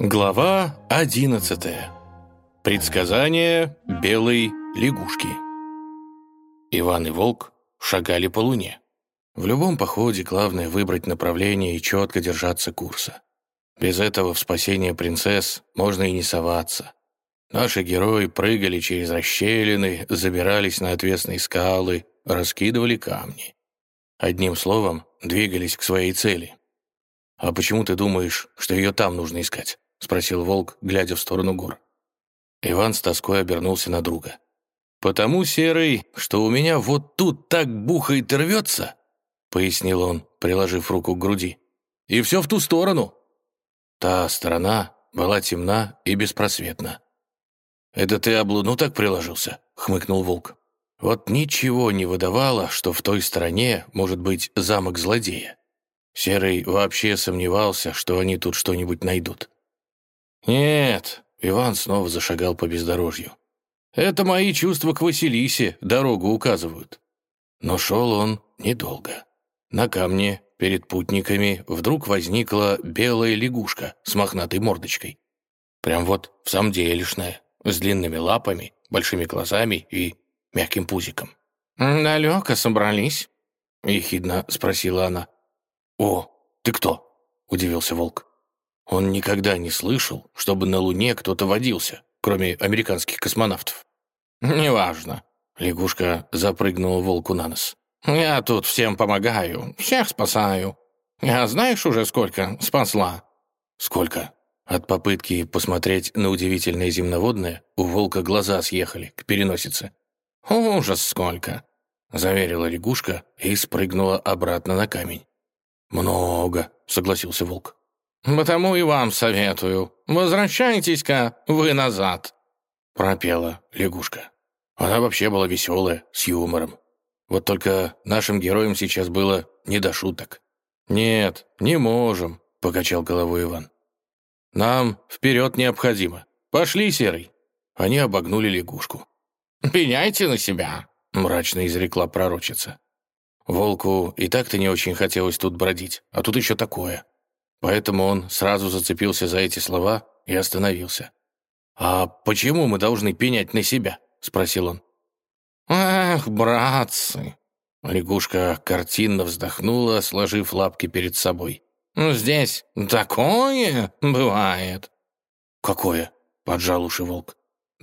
Глава 11. Предсказание белой лягушки. Иван и Волк шагали по луне. В любом походе главное выбрать направление и четко держаться курса. Без этого в спасение принцесс можно и не соваться. Наши герои прыгали через расщелины, забирались на отвесные скалы, раскидывали камни. Одним словом, двигались к своей цели. «А почему ты думаешь, что ее там нужно искать?» — спросил волк, глядя в сторону гор. Иван с тоской обернулся на друга. «Потому, Серый, что у меня вот тут так бухает и рвется», — пояснил он, приложив руку к груди. «И все в ту сторону». Та сторона была темна и беспросветна. «Это ты об луну так приложился?» — хмыкнул волк. Вот ничего не выдавало, что в той стороне может быть замок злодея. Серый вообще сомневался, что они тут что-нибудь найдут. «Нет», — Иван снова зашагал по бездорожью. «Это мои чувства к Василисе дорогу указывают». Но шел он недолго. На камне перед путниками вдруг возникла белая лягушка с мохнатой мордочкой. Прям вот в самом делешная, с длинными лапами, большими глазами и мягким пузиком. «Далеко собрались?» — ехидно спросила она. «О, ты кто?» — удивился волк. Он никогда не слышал, чтобы на Луне кто-то водился, кроме американских космонавтов. «Неважно». Лягушка запрыгнула волку на нос. «Я тут всем помогаю, всех спасаю. Я знаешь уже сколько спасла?» «Сколько?» От попытки посмотреть на удивительное земноводное у волка глаза съехали к переносице. «Ужас сколько!» — заверила лягушка и спрыгнула обратно на камень. «Много», — согласился волк. «Потому и вам советую. Возвращайтесь-ка вы назад», — пропела лягушка. Она вообще была веселая, с юмором. Вот только нашим героям сейчас было не до шуток. «Нет, не можем», — покачал головой Иван. «Нам вперед необходимо. Пошли, Серый». Они обогнули лягушку. «Пеняйте на себя», — мрачно изрекла пророчица. Волку и так-то не очень хотелось тут бродить, а тут еще такое. Поэтому он сразу зацепился за эти слова и остановился. «А почему мы должны пенять на себя?» — спросил он. «Эх, братцы!» Лягушка картинно вздохнула, сложив лапки перед собой. «Здесь такое бывает». «Какое?» — поджал уши волк.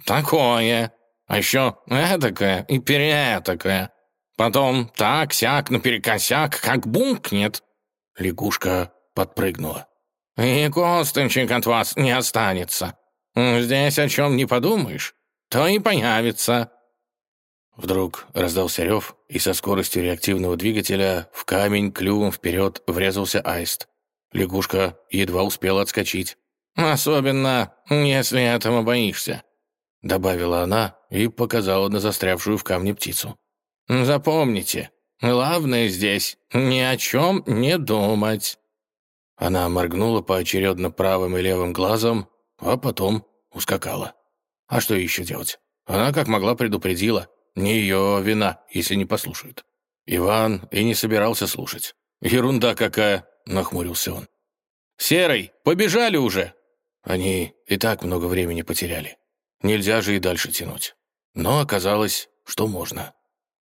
«Такое. А еще этакое и переэтакое. Потом так-сяк наперекосяк, как бумкнет». Лягушка подпрыгнула. «И косточек от вас не останется. Здесь о чем не подумаешь, то и появится». Вдруг раздался рев, и со скоростью реактивного двигателя в камень клювом вперед врезался аист. Лягушка едва успела отскочить. «Особенно, если этого боишься», — добавила она и показала на застрявшую в камне птицу. «Запомните, главное здесь ни о чем не думать». Она моргнула поочередно правым и левым глазом, а потом ускакала. А что еще делать? Она как могла предупредила. Не ее вина, если не послушают. Иван и не собирался слушать. «Ерунда какая!» — нахмурился он. «Серый, побежали уже!» Они и так много времени потеряли. Нельзя же и дальше тянуть. Но оказалось, что можно.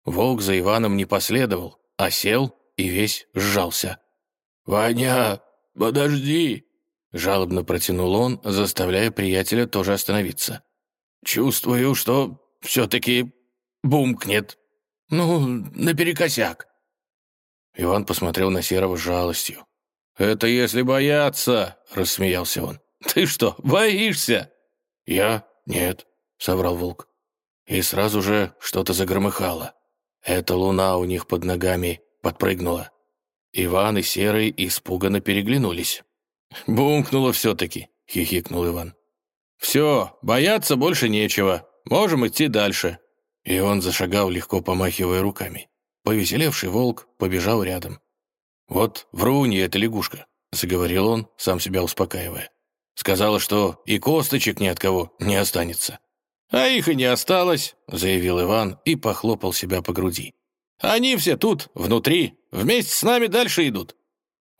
Волк за Иваном не последовал, а сел и весь сжался. «Ваня, «Подожди!» — жалобно протянул он, заставляя приятеля тоже остановиться. «Чувствую, что все-таки бумкнет. Ну, наперекосяк». Иван посмотрел на Серого с жалостью. «Это если бояться!» — рассмеялся он. «Ты что, боишься?» «Я? Нет», — соврал волк. И сразу же что-то загромыхало. Эта луна у них под ногами подпрыгнула. Иван и Серый испуганно переглянулись. «Бумкнуло все-таки», — хихикнул Иван. «Все, бояться больше нечего. Можем идти дальше». И он зашагал, легко помахивая руками. Повеселевший волк побежал рядом. «Вот врунья эта лягушка», — заговорил он, сам себя успокаивая. «Сказала, что и косточек ни от кого не останется». «А их и не осталось», — заявил Иван и похлопал себя по груди. «Они все тут, внутри, Вместе с нами дальше идут».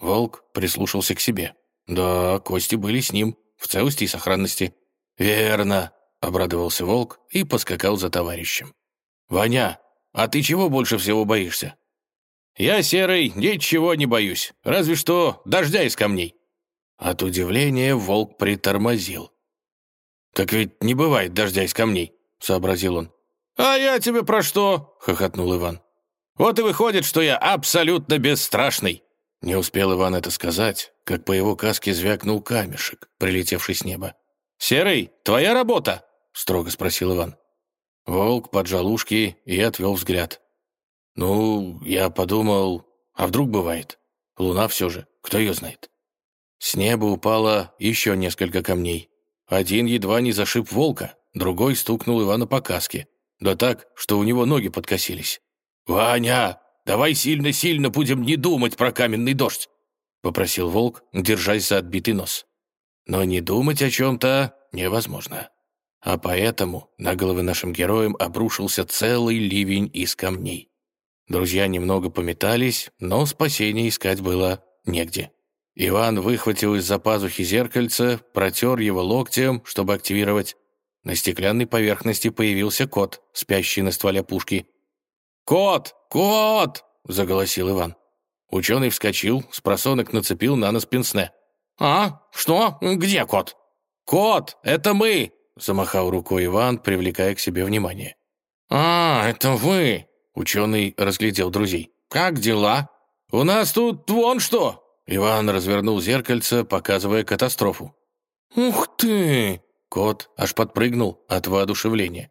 Волк прислушался к себе. Да, кости были с ним, в целости и сохранности». «Верно», — обрадовался волк и поскакал за товарищем. «Ваня, а ты чего больше всего боишься?» «Я, Серый, ничего не боюсь, разве что дождя из камней». От удивления волк притормозил. «Так ведь не бывает дождя из камней», — сообразил он. «А я тебе про что?» — хохотнул Иван. «Вот и выходит, что я абсолютно бесстрашный». Не успел Иван это сказать, как по его каске звякнул камешек, прилетевший с неба. «Серый, твоя работа?» — строго спросил Иван. Волк поджал ушки и отвел взгляд. «Ну, я подумал, а вдруг бывает? Луна все же, кто ее знает?» С неба упало еще несколько камней. Один едва не зашиб волка, другой стукнул Ивана по каске. Да так, что у него ноги подкосились. «Ваня, давай сильно-сильно будем не думать про каменный дождь!» — попросил волк, держась за отбитый нос. Но не думать о чем-то невозможно. А поэтому на головы нашим героям обрушился целый ливень из камней. Друзья немного пометались, но спасения искать было негде. Иван выхватил из-за пазухи зеркальце, протер его локтем, чтобы активировать. На стеклянной поверхности появился кот, спящий на стволе пушки. «Кот! Кот!» — заголосил Иван. Ученый вскочил, с просонок нацепил на нос пенсне. «А? Что? Где кот?» «Кот! Это мы!» — замахал рукой Иван, привлекая к себе внимание. «А, это вы!» Ученый разглядел друзей. «Как дела? У нас тут вон что!» Иван развернул зеркальце, показывая катастрофу. «Ух ты!» Кот аж подпрыгнул от воодушевления.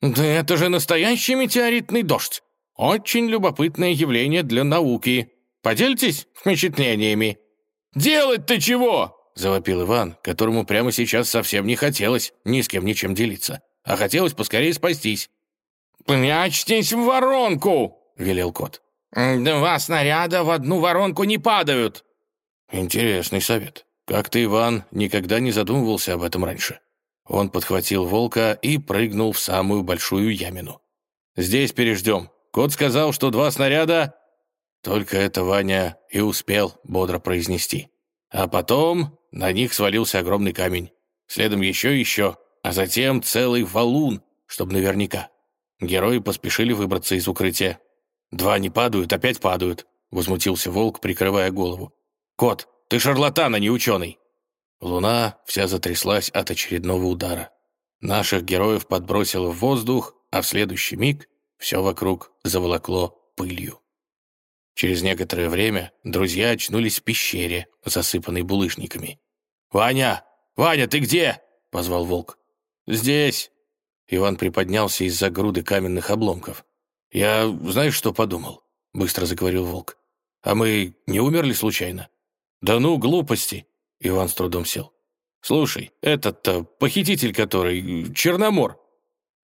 «Да это же настоящий метеоритный дождь! Очень любопытное явление для науки. Поделитесь впечатлениями?» «Делать-то чего?» — завопил Иван, которому прямо сейчас совсем не хотелось ни с кем ничем делиться, а хотелось поскорее спастись. «Прячьтесь в воронку!» — велел кот. «Два снаряда в одну воронку не падают!» Интересный совет. Как-то Иван никогда не задумывался об этом раньше. Он подхватил волка и прыгнул в самую большую ямину. «Здесь переждем. Кот сказал, что два снаряда...» Только это Ваня и успел бодро произнести. А потом на них свалился огромный камень. Следом еще и еще, а затем целый валун, чтобы наверняка. Герои поспешили выбраться из укрытия. «Два не падают, опять падают», — возмутился волк, прикрывая голову. «Кот, ты шарлатан, а не ученый!» Луна вся затряслась от очередного удара. Наших героев подбросило в воздух, а в следующий миг все вокруг заволокло пылью. Через некоторое время друзья очнулись в пещере, засыпанной булыжниками. «Ваня! Ваня, ты где?» — позвал волк. «Здесь!» Иван приподнялся из-за груды каменных обломков. «Я знаешь, что подумал?» — быстро заговорил волк. «А мы не умерли случайно?» «Да ну, глупости!» — Иван с трудом сел. «Слушай, этот-то похититель который, Черномор».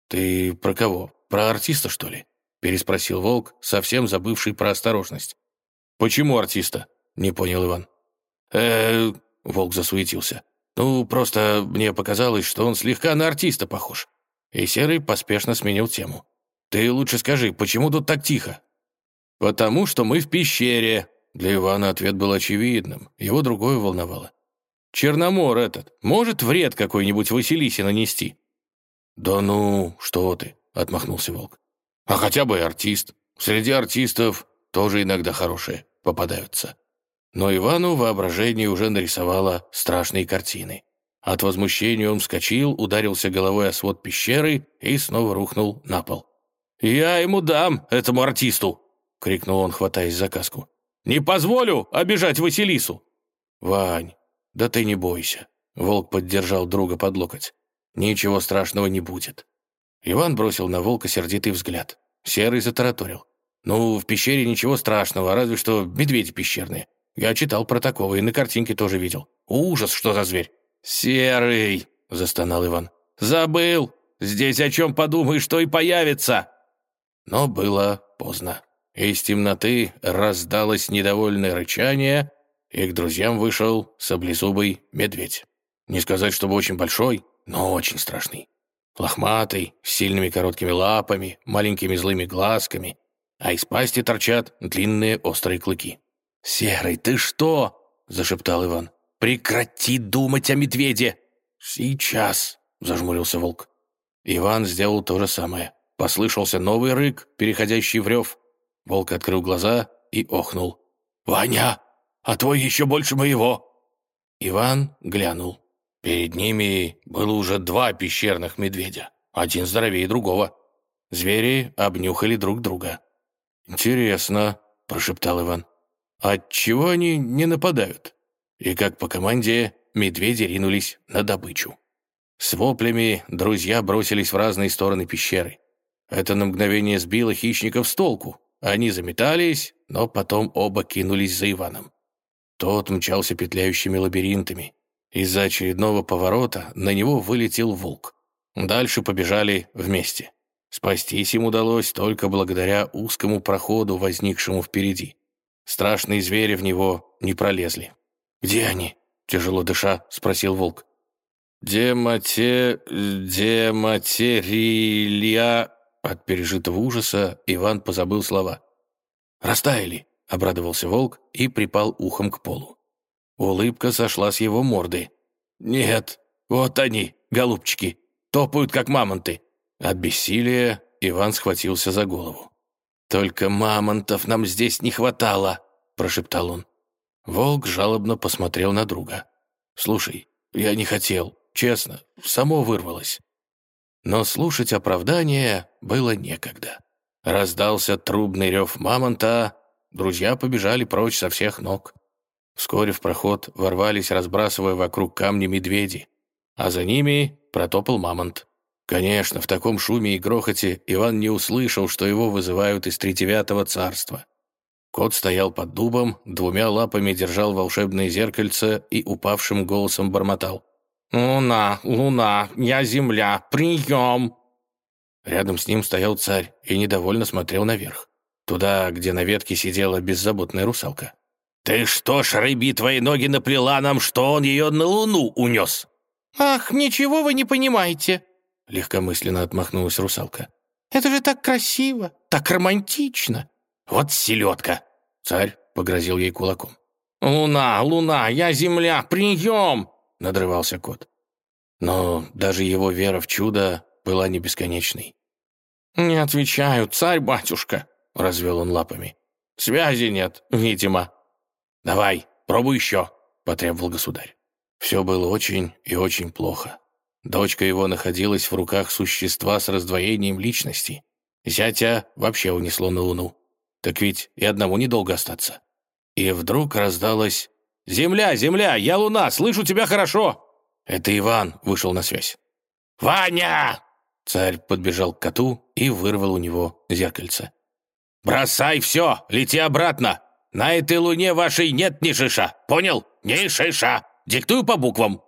«Ты про кого? Про артиста, что ли?» — переспросил волк, совсем забывший про осторожность. «Почему артиста?» — не понял Иван. э волк засуетился. «Ну, просто мне показалось, что он слегка на артиста похож. И Серый поспешно сменил тему. «Ты лучше скажи, почему тут так тихо?» «Потому что мы в пещере». Для Ивана ответ был очевидным, его другое волновало. «Черномор этот может вред какой-нибудь Василисе нанести?» «Да ну, что ты», — отмахнулся Волк. «А хотя бы и артист. Среди артистов тоже иногда хорошие попадаются». Но Ивану воображение уже нарисовало страшные картины. От возмущения он вскочил, ударился головой о свод пещеры и снова рухнул на пол. «Я ему дам, этому артисту!» — крикнул он, хватаясь за каску. «Не позволю обижать Василису!» «Вань, да ты не бойся!» — волк поддержал друга под локоть. «Ничего страшного не будет». Иван бросил на волка сердитый взгляд. Серый затараторил. «Ну, в пещере ничего страшного, разве что медведи пещерные. Я читал про такого и на картинке тоже видел. Ужас, что за зверь!» «Серый!» — застонал Иван. «Забыл! Здесь о чем подумаешь, что и появится!» Но было поздно. Из темноты раздалось недовольное рычание, и к друзьям вышел саблезубый медведь. Не сказать, чтобы очень большой, но очень страшный. Лохматый, с сильными короткими лапами, маленькими злыми глазками, а из пасти торчат длинные острые клыки. «Серый, ты что?» — зашептал Иван. «Прекрати думать о медведе! «Сейчас», — зажмурился волк. Иван сделал то же самое. Послышался новый рык, переходящий в рев. Волк открыл глаза и охнул. «Ваня, а твой еще больше моего!» Иван глянул. Перед ними было уже два пещерных медведя, один здоровее другого. Звери обнюхали друг друга. «Интересно», — прошептал Иван, — «отчего они не нападают?» И как по команде медведи ринулись на добычу. С воплями друзья бросились в разные стороны пещеры. Это на мгновение сбило хищников с толку. Они заметались, но потом оба кинулись за Иваном. Тот мчался петляющими лабиринтами. Из-за очередного поворота на него вылетел волк. Дальше побежали вместе. Спастись им удалось только благодаря узкому проходу, возникшему впереди. Страшные звери в него не пролезли. «Где они?» — тяжело дыша спросил волк. «Демате... дематерия...» От пережитого ужаса Иван позабыл слова. «Растаяли!» — обрадовался волк и припал ухом к полу. Улыбка сошла с его морды. «Нет, вот они, голубчики, топают, как мамонты!» От бессилия Иван схватился за голову. «Только мамонтов нам здесь не хватало!» — прошептал он. Волк жалобно посмотрел на друга. «Слушай, я не хотел, честно, само вырвалось». Но слушать оправдание было некогда. Раздался трубный рев мамонта, друзья побежали прочь со всех ног. Вскоре в проход ворвались, разбрасывая вокруг камни медведи, а за ними протопал мамонт. Конечно, в таком шуме и грохоте Иван не услышал, что его вызывают из тридевятого царства. Кот стоял под дубом, двумя лапами держал волшебное зеркальце и упавшим голосом бормотал. «Луна, луна, я земля, прием!» Рядом с ним стоял царь и недовольно смотрел наверх. Туда, где на ветке сидела беззаботная русалка. «Ты что ж, рыби, твои ноги наплела нам, что он ее на луну унес?» «Ах, ничего вы не понимаете!» Легкомысленно отмахнулась русалка. «Это же так красиво, так романтично!» «Вот селедка!» Царь погрозил ей кулаком. «Луна, луна, я земля, прием!» — надрывался кот. Но даже его вера в чудо была не бесконечной. «Не отвечаю, царь-батюшка!» — развел он лапами. «Связи нет, видимо». «Давай, пробуй еще!» — потребовал государь. Все было очень и очень плохо. Дочка его находилась в руках существа с раздвоением личности. Зятя вообще унесло на луну. Так ведь и одному недолго остаться. И вдруг раздалось «Земля, земля, я луна, слышу тебя хорошо!» Это Иван вышел на связь. «Ваня!» Царь подбежал к коту и вырвал у него зеркальце. «Бросай все, лети обратно! На этой луне вашей нет ни шиша, понял? Ни шиша! Диктую по буквам!»